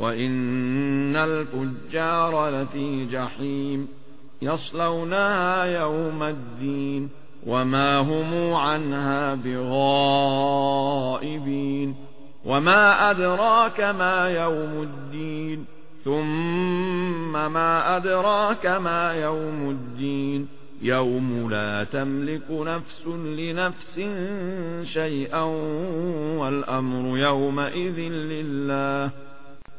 وإن الفجار لفي جحيم يصلونها يوم الدين وما هم عنها بغائبين وما أدراك ما يوم الدين ثم ما أدراك ما يوم الدين يوم لا تملك نفس لنفس شيئا والأمر يومئذ لله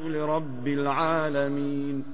لرب العالمين